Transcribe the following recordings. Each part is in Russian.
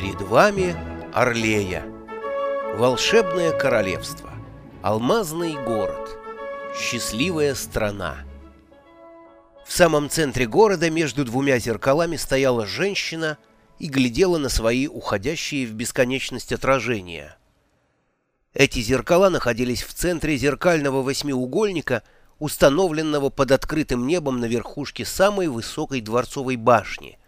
Перед вами Орлея, волшебное королевство, алмазный город, счастливая страна. В самом центре города между двумя зеркалами стояла женщина и глядела на свои уходящие в бесконечность отражения. Эти зеркала находились в центре зеркального восьмиугольника, установленного под открытым небом на верхушке самой высокой дворцовой башни.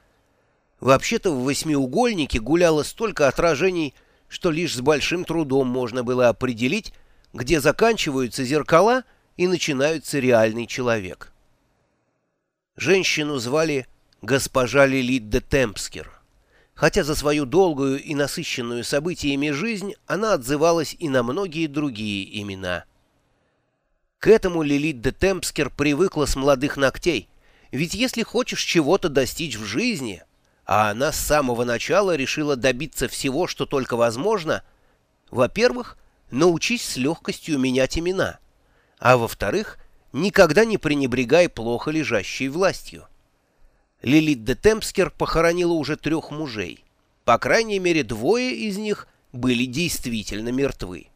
Вообще-то в восьмиугольнике гуляло столько отражений, что лишь с большим трудом можно было определить, где заканчиваются зеркала и начинается реальный человек. Женщину звали госпожа Лилит де Темпскер. Хотя за свою долгую и насыщенную событиями жизнь она отзывалась и на многие другие имена. К этому Лилит де Темпскер привыкла с молодых ногтей, ведь если хочешь чего-то достичь в жизни, а она с самого начала решила добиться всего, что только возможно, во-первых, научись с легкостью менять имена, а во-вторых, никогда не пренебрегай плохо лежащей властью. Лилит де Темпскер похоронила уже трех мужей. По крайней мере, двое из них были действительно мертвы.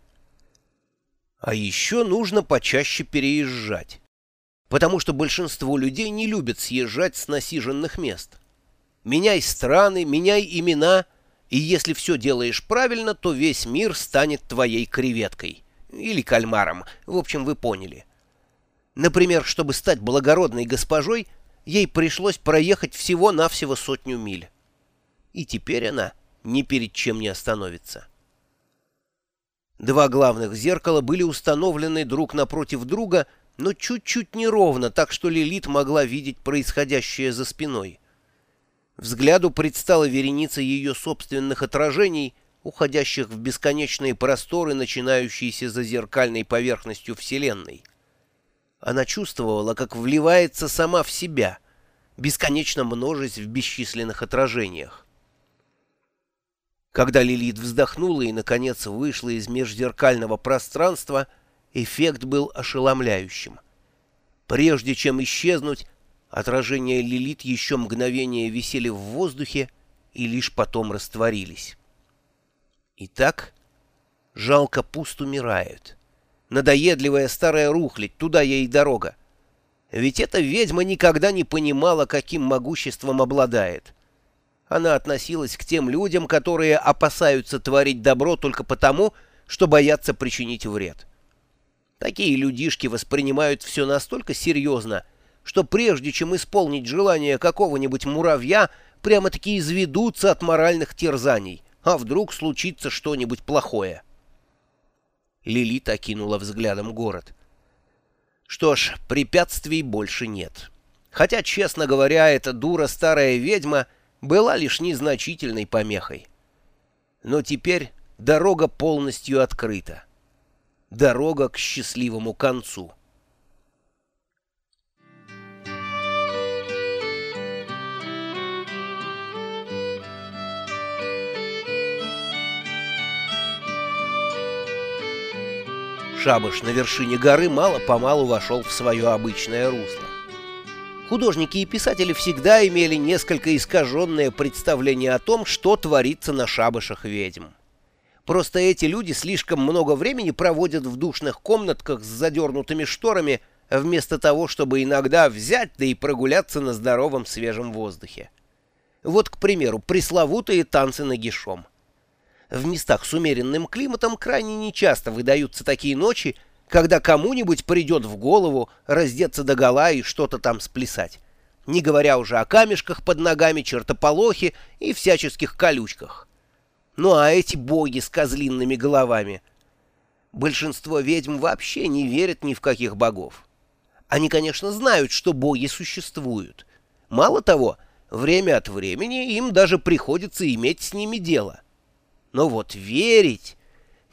А еще нужно почаще переезжать, потому что большинство людей не любят съезжать с насиженных мест. Меняй страны, меняй имена, и если все делаешь правильно, то весь мир станет твоей креветкой. Или кальмаром, в общем, вы поняли. Например, чтобы стать благородной госпожой – ей пришлось проехать всего-навсего сотню миль. И теперь она ни перед чем не остановится. Два главных зеркала были установлены друг напротив друга, но чуть-чуть неровно, так что Лилит могла видеть происходящее за спиной. Взгляду предстала вереница ее собственных отражений, уходящих в бесконечные просторы, начинающиеся за зеркальной поверхностью Вселенной. Она чувствовала, как вливается сама в себя, бесконечно множась в бесчисленных отражениях. Когда Лилит вздохнула и, наконец, вышла из межзеркального пространства, эффект был ошеломляющим. Прежде чем исчезнуть, отражения Лилит еще мгновение висели в воздухе и лишь потом растворились. Итак, жалко пуст умирает. Надоедливая старая рухлядь, туда ей дорога. Ведь эта ведьма никогда не понимала, каким могуществом обладает. Она относилась к тем людям, которые опасаются творить добро только потому, что боятся причинить вред. Такие людишки воспринимают все настолько серьезно, что прежде чем исполнить желание какого-нибудь муравья, прямо-таки изведутся от моральных терзаний, а вдруг случится что-нибудь плохое. Лилит окинула взглядом город. Что ж, препятствий больше нет. Хотя, честно говоря, эта дура старая ведьма была лишь незначительной помехой. Но теперь дорога полностью открыта. Дорога к счастливому концу. Шабаш на вершине горы мало-помалу вошел в свое обычное русло. Художники и писатели всегда имели несколько искаженное представление о том, что творится на шабашах ведьм. Просто эти люди слишком много времени проводят в душных комнатках с задернутыми шторами, вместо того, чтобы иногда взять да и прогуляться на здоровом свежем воздухе. Вот, к примеру, пресловутые танцы нагишом. В местах с умеренным климатом крайне нечасто выдаются такие ночи, когда кому-нибудь придет в голову раздеться догола и что-то там сплясать, не говоря уже о камешках под ногами, чертополохе и всяческих колючках. Ну а эти боги с козлинными головами? Большинство ведьм вообще не верят ни в каких богов. Они, конечно, знают, что боги существуют. Мало того, время от времени им даже приходится иметь с ними дело. Но вот верить...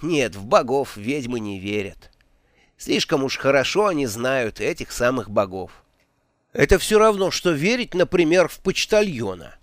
Нет, в богов ведьмы не верят. Слишком уж хорошо они знают этих самых богов. Это все равно, что верить, например, в почтальона.